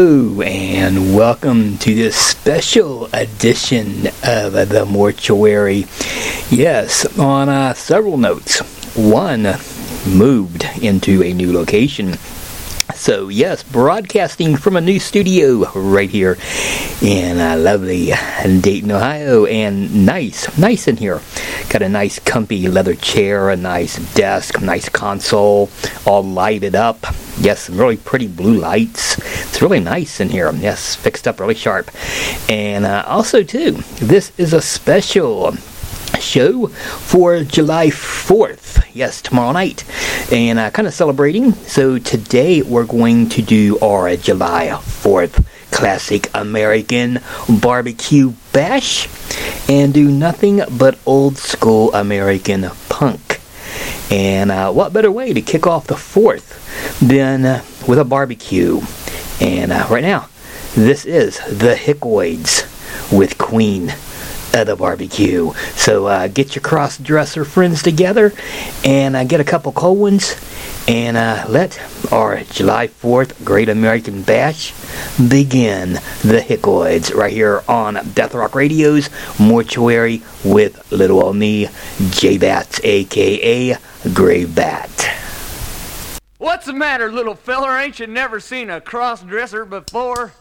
Hello, and welcome to this special edition of the Mortuary. Yes, on uh, several notes. One, moved into a new location. So, yes, broadcasting from a new studio right here in uh, lovely Dayton, Ohio. And nice, nice in here. Got a nice, comfy leather chair, a nice desk, nice console, all lighted up. Yes, some really pretty blue lights. It's really nice in here. Yes, fixed up really sharp. And uh, also, too, this is a special show for July 4th. Yes, tomorrow night. And uh, kind of celebrating. So today we're going to do our July 4th classic American barbecue bash and do nothing but old school American punk. And uh, what better way to kick off the 4th than uh, with a barbecue? And uh, right now, this is the Hickoids with Queen of the barbecue. So uh, get your cross dresser friends together and uh, get a couple cold ones and uh, let our July 4th Great American Bash begin. The Hickoids right here on Death Rock Radio's Mortuary with little old me, J Bats, aka Grave Bat. What's the matter, little feller? Ain't you never seen a cross dresser before?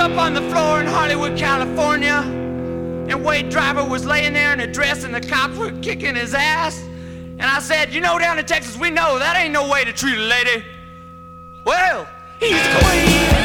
Up on the floor in Hollywood, California. And Wade Driver was laying there in a dress and the cops were kicking his ass. And I said, you know, down in Texas, we know that ain't no way to treat a lady. Well, he's queen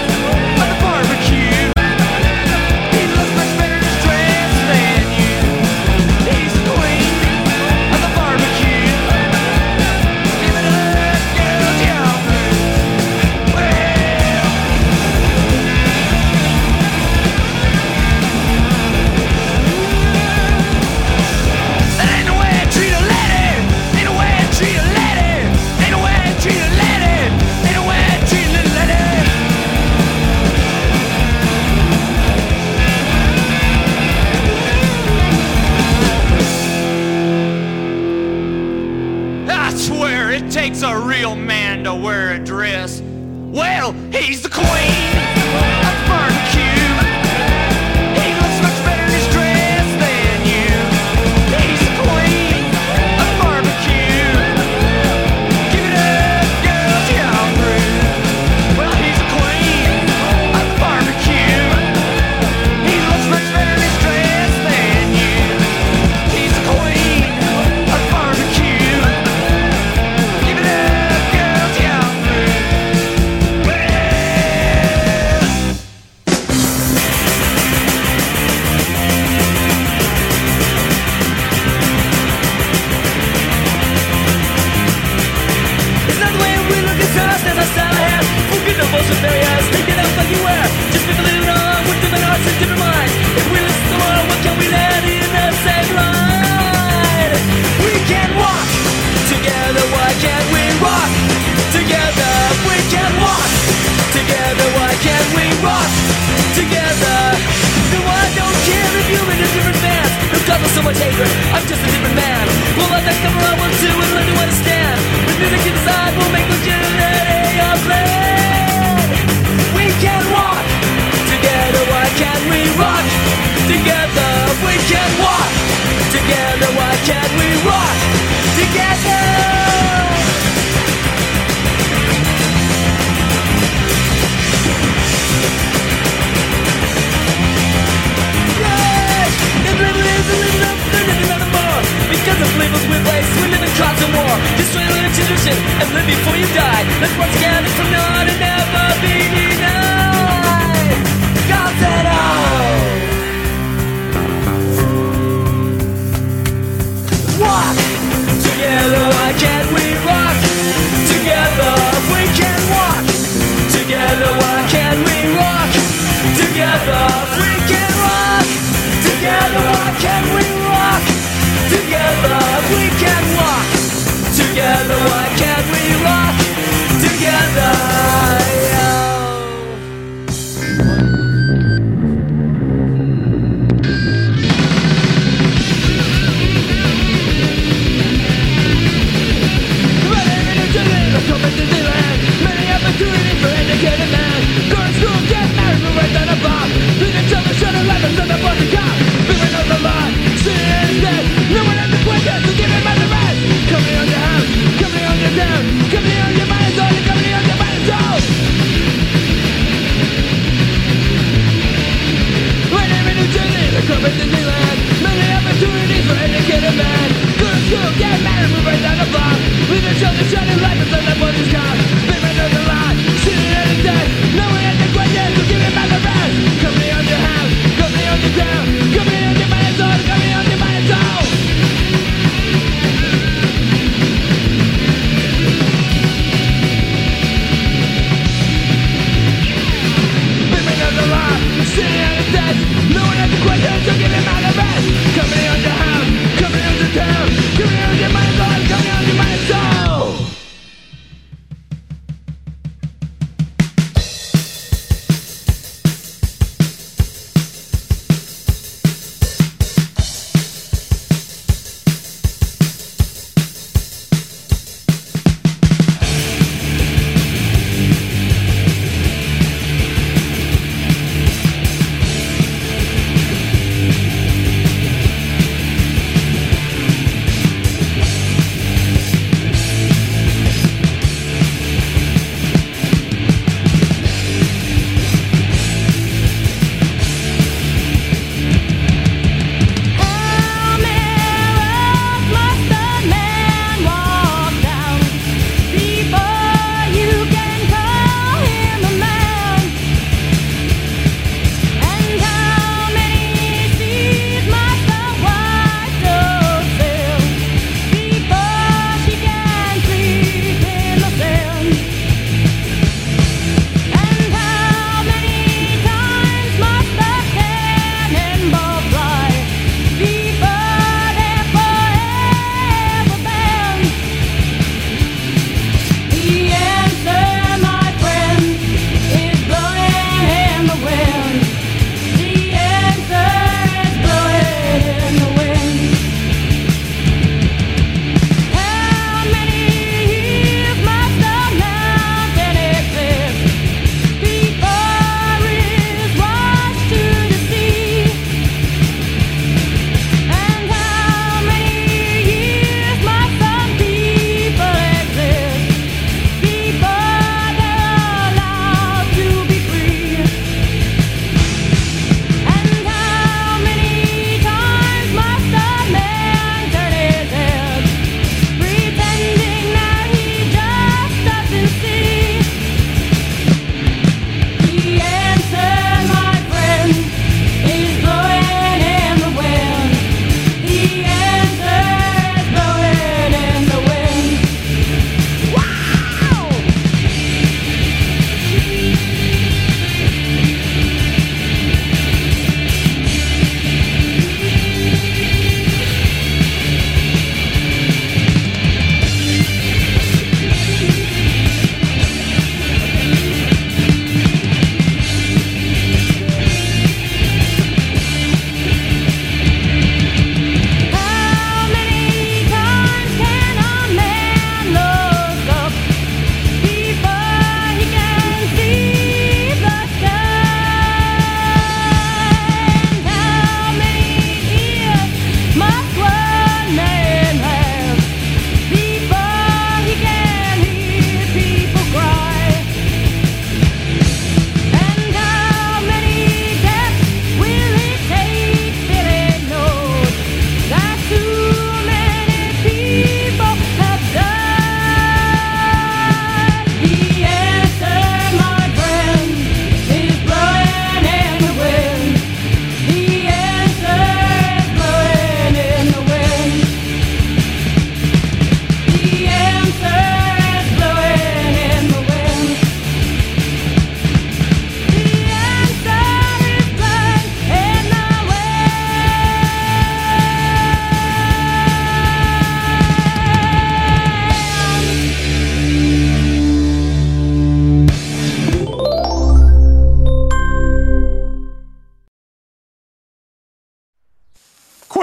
Well, he's the queen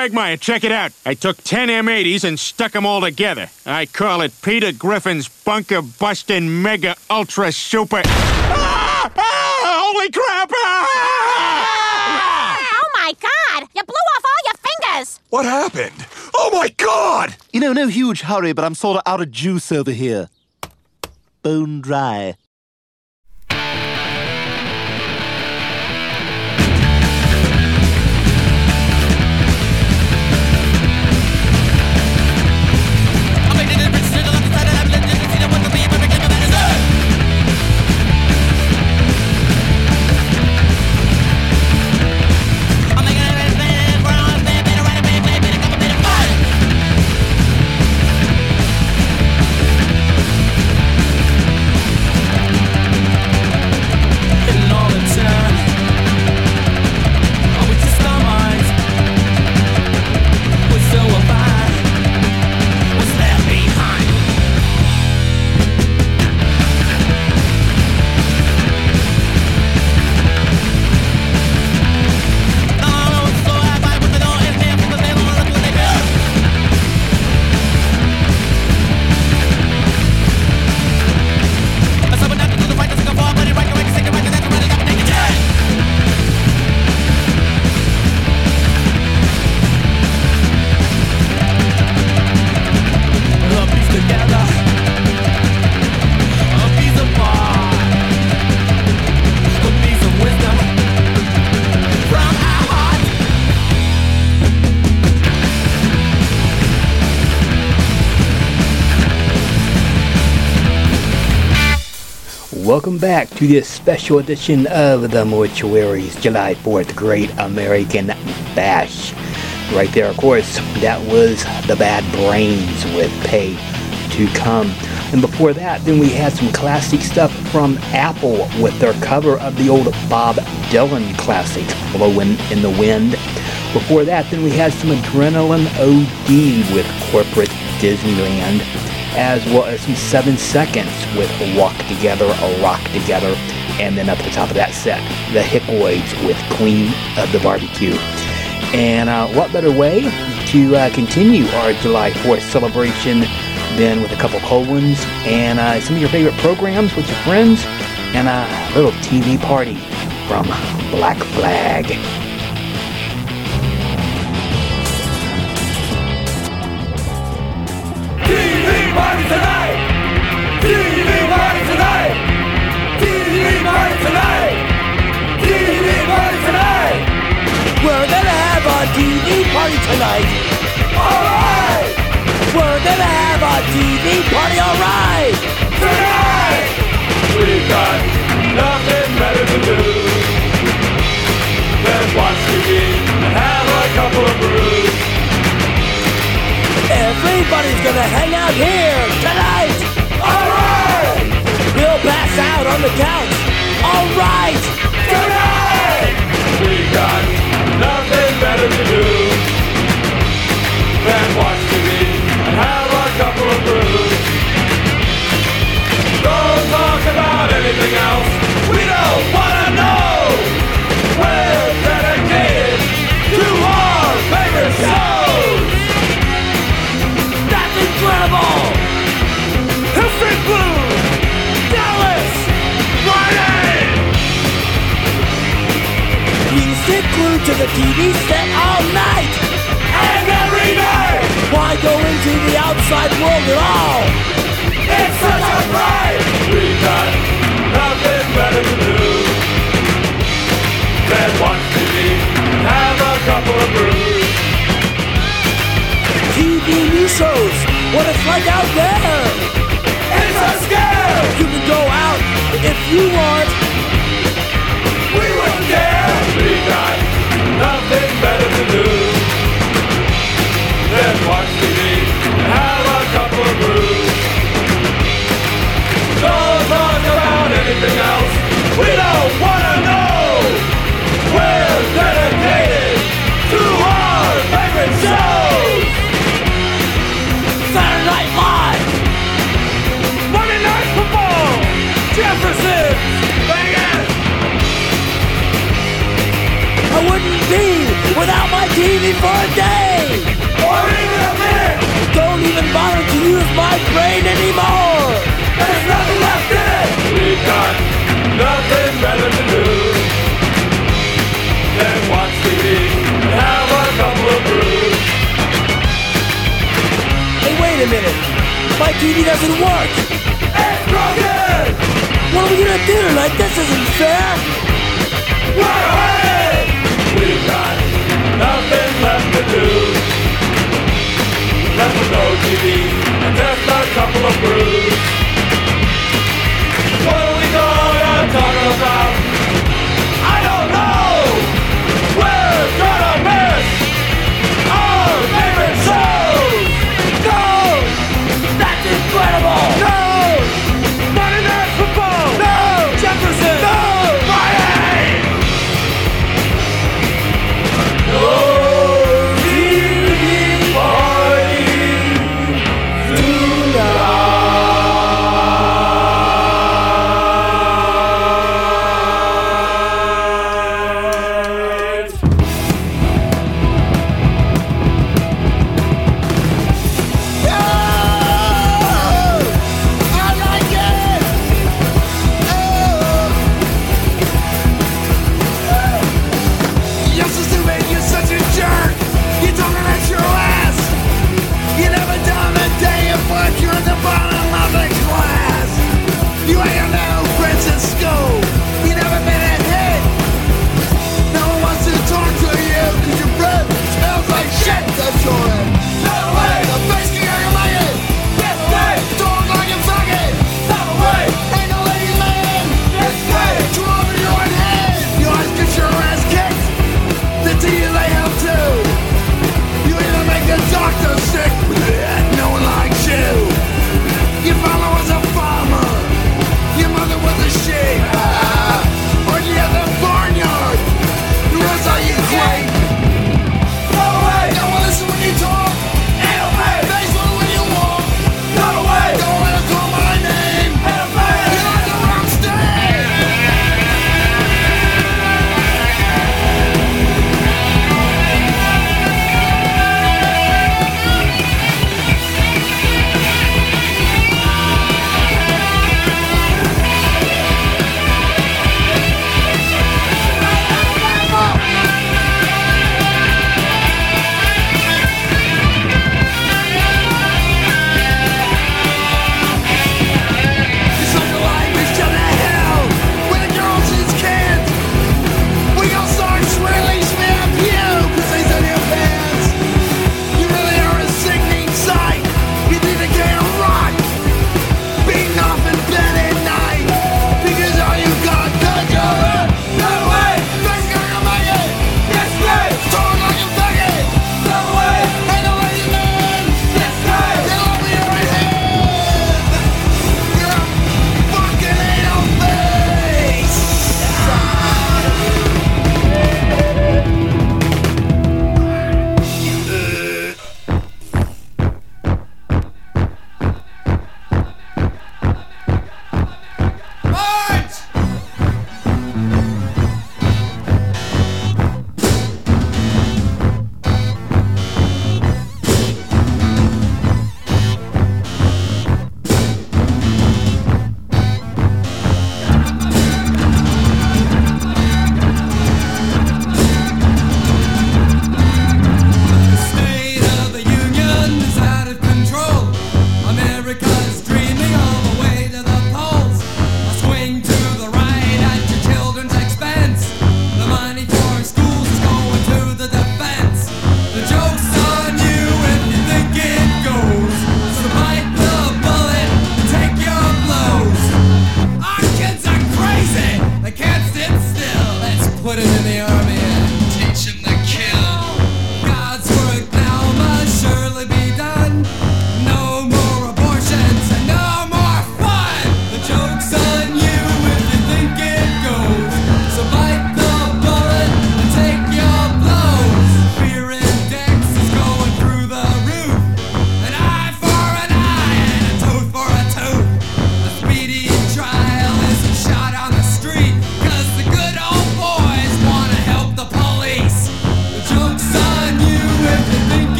Quagmire, check it out. I took 10 M80s and stuck them all together. I call it Peter Griffin's Bunker Busting Mega Ultra Super. Ah! Ah! Holy crap! Ah! Oh my god! You blew off all your fingers! What happened? Oh my god! You know, no huge hurry, but I'm sort of out of juice over here. Bone dry. Welcome back to this special edition of the Mortuaries July 4th Great American Bash. Right there, of course, that was the Bad Brains with Pay to Cum. And before that, then we had some classic stuff from Apple with their cover of the old Bob Dylan classic, Blowing in the Wind. Before that, then we had some Adrenalin OD with Corporate Disneyland as well as some Seven Seconds with Walk Together or Rock Together. And then up at the top of that set, the Hickoids with Queen of the Barbecue. And uh, what better way to uh, continue our July 4th celebration than with a couple cold ones and uh, some of your favorite programs with your friends and a little TV party from Black Flag. Tonight! Alright! We're gonna have a TV party alright! Tonight! We've got Everybody's gonna hang out here tonight! Alright! We'll pass out on the couch! Alright! Tonight! We got nothing better to do than watch TV and have a couple of brews. Don't talk about anything else. Sit glued to the TV set all night! And every night! Why go into the outside world at all? It's such a fright! We got nothing better to do than watch TV and have a couple of brews. TV news shows what it's like out there. It's a scare. You can go out if you want. We wouldn't care. We got nothing better to do than watch TV and have a couple of brews. for a day or even a minute. Don't even bother to use my brain anymore. There's nothing left in it. We've got nothing better to do than watch TV and have a couple of brews. Hey, wait a minute. My TV doesn't work. It's broken. What are we gonna do tonight? This isn't fair. We're hurting to do. Left TV and a couple of brews. What are we gonna talk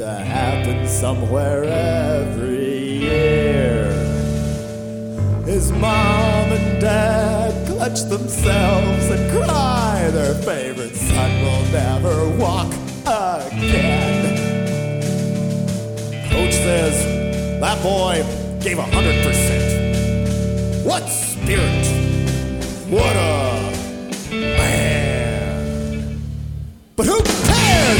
to happen somewhere every year. His mom and dad clutch themselves and cry, their favorite son will never walk again. Coach says, That boy gave 100%. What spirit! What a man! But who cares?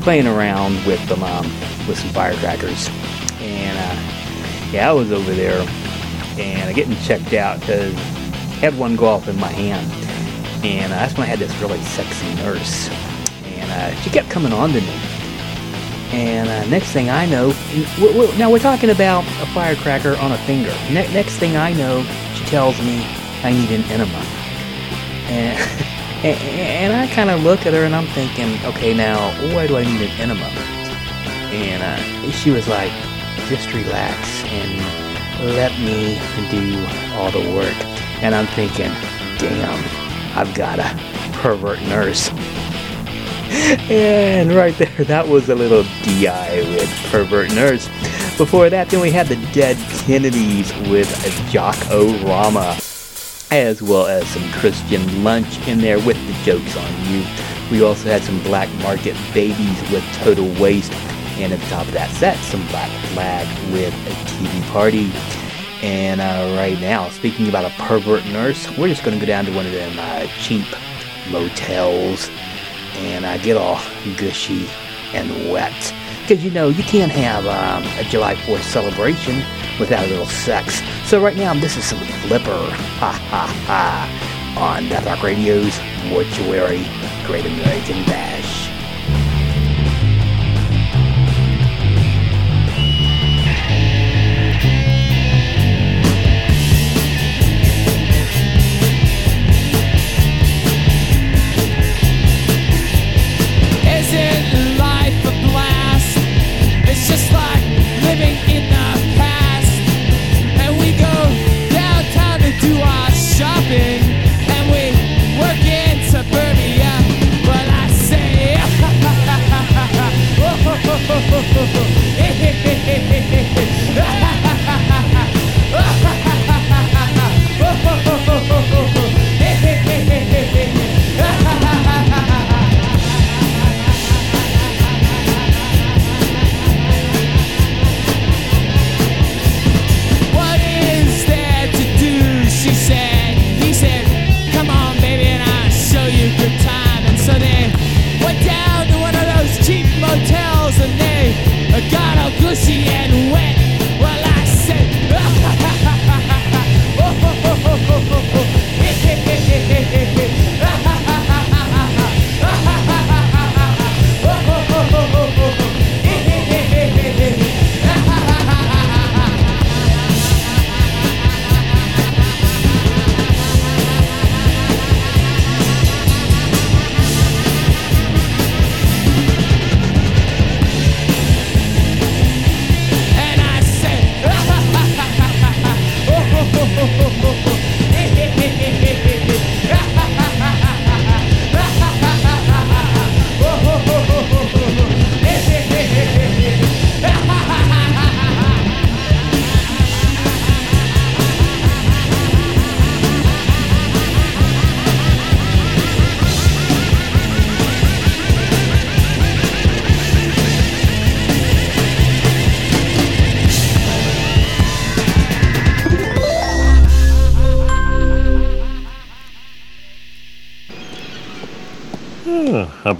playing around with them um, with some firecrackers, and uh, yeah, I was over there and getting checked out because I had one go off in my hand, and uh, that's when I had this really sexy nurse, and uh, she kept coming on to me. And uh, next thing I know, w- w- now we're talking about a firecracker on a finger. Ne- next thing I know, she tells me I need an enema. And, and, and I kind of look at her and I'm thinking, okay, now why do I need an enema? And uh, she was like, just relax and let me do all the work. And I'm thinking, damn, I've got a pervert nurse. And right there, that was a little DI with Pervert Nurse. Before that, then we had the Dead Kennedys with Jock O'Rama, as well as some Christian Lunch in there with the jokes on you. We also had some Black Market Babies with Total Waste, and at the top of that set, some Black Flag with a TV Party. And uh, right now, speaking about a pervert nurse, we're just going to go down to one of them uh, cheap motels and I get all gushy and wet. Because you know, you can't have um, a July 4th celebration without a little sex. So right now, this is some Flipper, ha ha ha, on Death Rock Radio's Mortuary Great American Bash.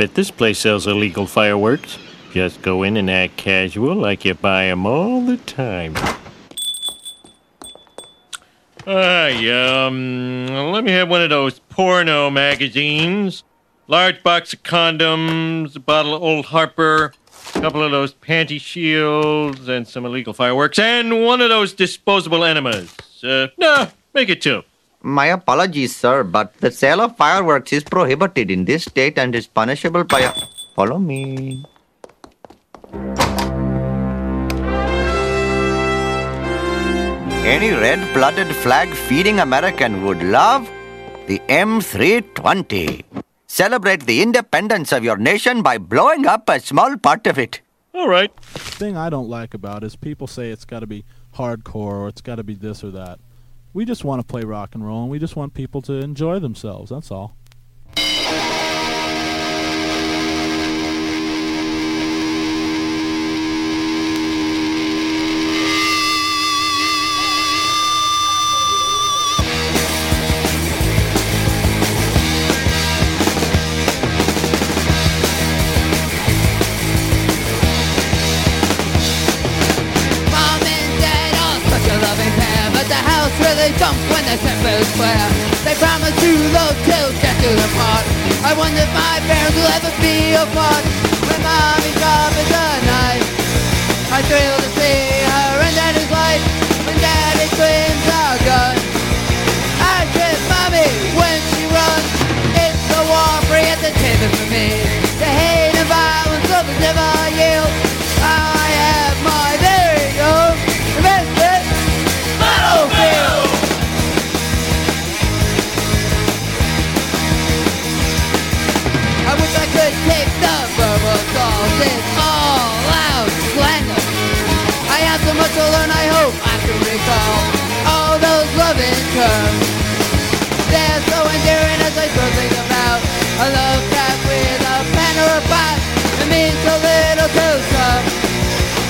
Bet this place sells illegal fireworks. Just go in and act casual like you buy 'em all the time. Hi, um, let me have one of those porno magazines. Large box of condoms, a bottle of Old Harper, a couple of those panty shields, and some illegal fireworks, and one of those disposable enemas. Uh, no, make it two. My apologies, sir, but the sale of fireworks is prohibited in this state and is punishable by a. Follow me. Any red blooded flag feeding American would love the M320. Celebrate the independence of your nation by blowing up a small part of it. All right. The thing I don't like about is people say it's got to be hardcore or it's got to be this or that. We just want to play rock and roll and we just want people to enjoy themselves. That's all. Parents will ever be apart. When mommy drops the knife, I thrill can all those loving terms. They're so endearing as I still think about a love cat with a pen or a pot. It means so little to some,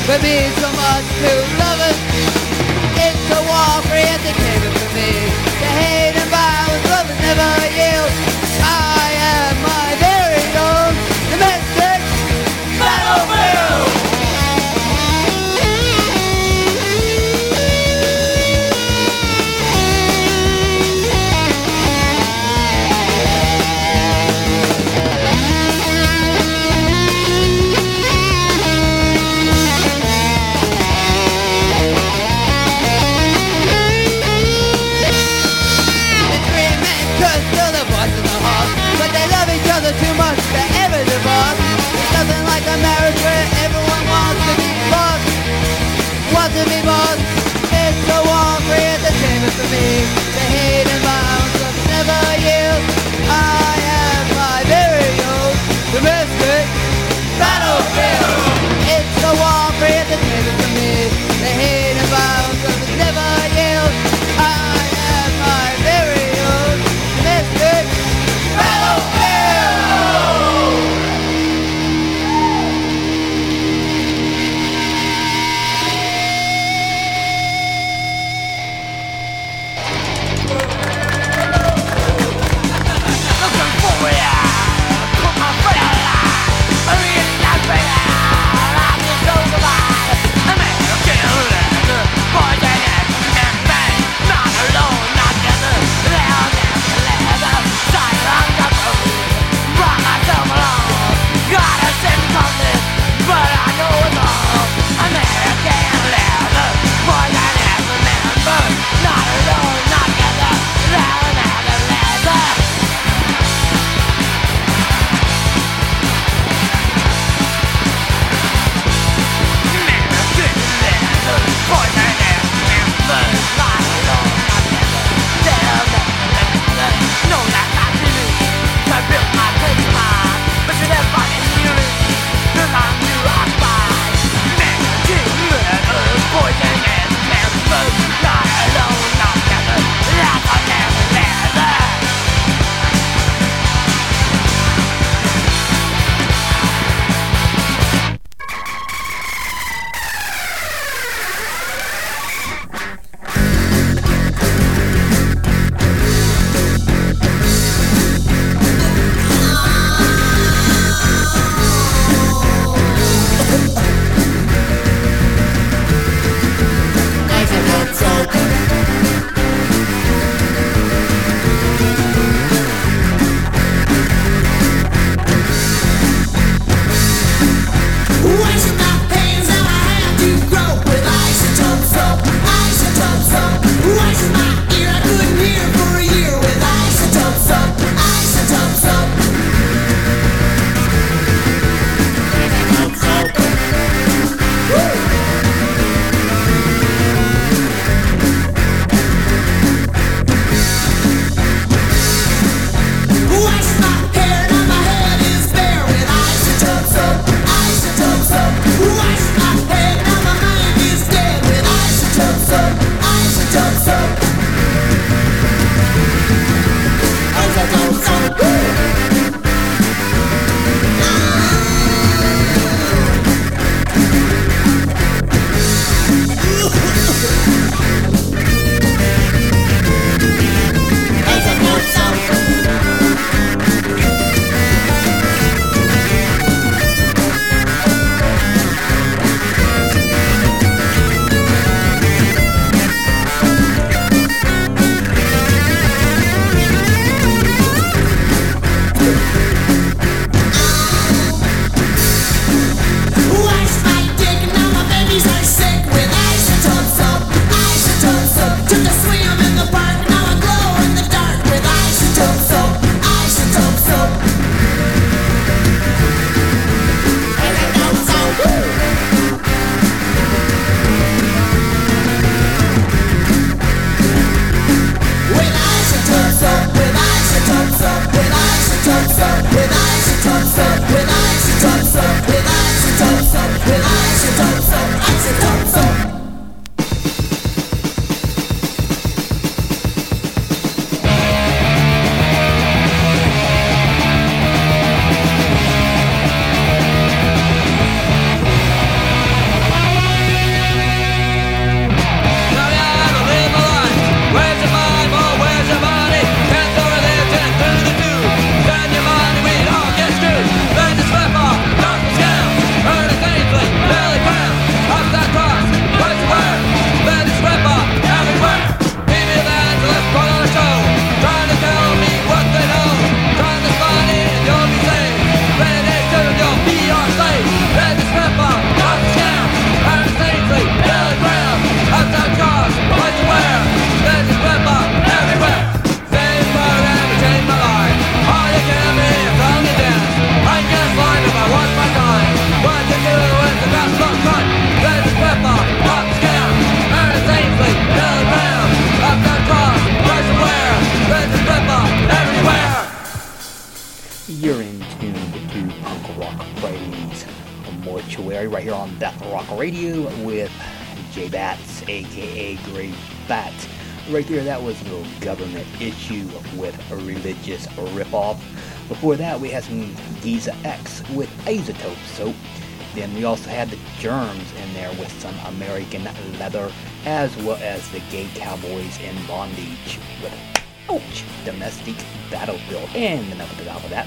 but means so much to lovers. It's a war free at the table for me. The hate and violence of never you. Right here on Death Rock Radio with J Bats, aka Grey Bat. Right there, that was a little government issue with a religious ripoff. Before that, we had some Geza X with Isotope Soap. Then we also had the Germs in there with some American Leather, as well as the Gay Cowboys in Bondage with Ouch! Domestic Battlefield. And then up at the top of that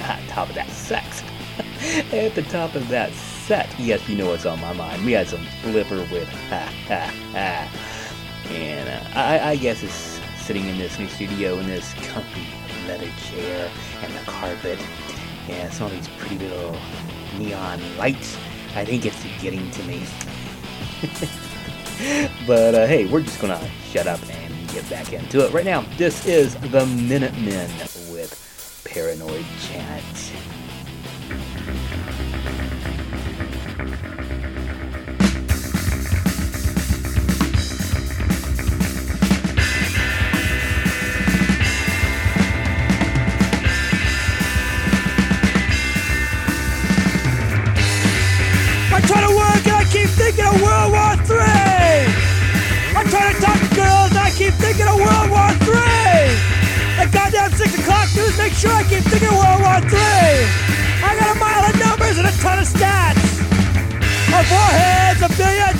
at top of that sex, at the top of that set, yes, you know what's on my mind. We had some Flipper with Ha Ha Ha. And uh, I, I guess it's sitting in this new studio in this comfy leather chair and the carpet and some of these pretty little neon lights. I think it's getting to me. but uh, hey, we're just gonna shut up and get back into it right now. This is the Minutemen with Paranoid Chant. Keep thinking of World War III. I try to talk to girls I keep thinking of World War III. That goddamn six o'clock news make sure I keep thinking of World War III. I got a mile of numbers and a ton of stats. A foreheads, a billion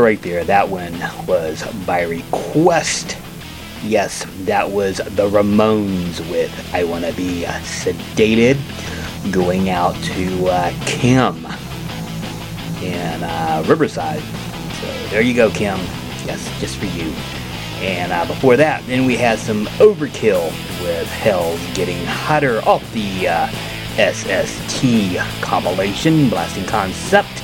right there. That one was by request. Yes, that was the Ramones with I Wanna Be Sedated going out to uh, Kim in uh, Riverside. So there you go, Kim. Yes, just for you. And uh, before that, then we had some Overkill with Hell's Getting Hotter off the uh, SST compilation, Blasting Concept.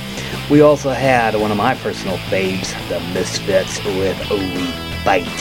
We also had one of my personal faves, the Misfits with We Bite.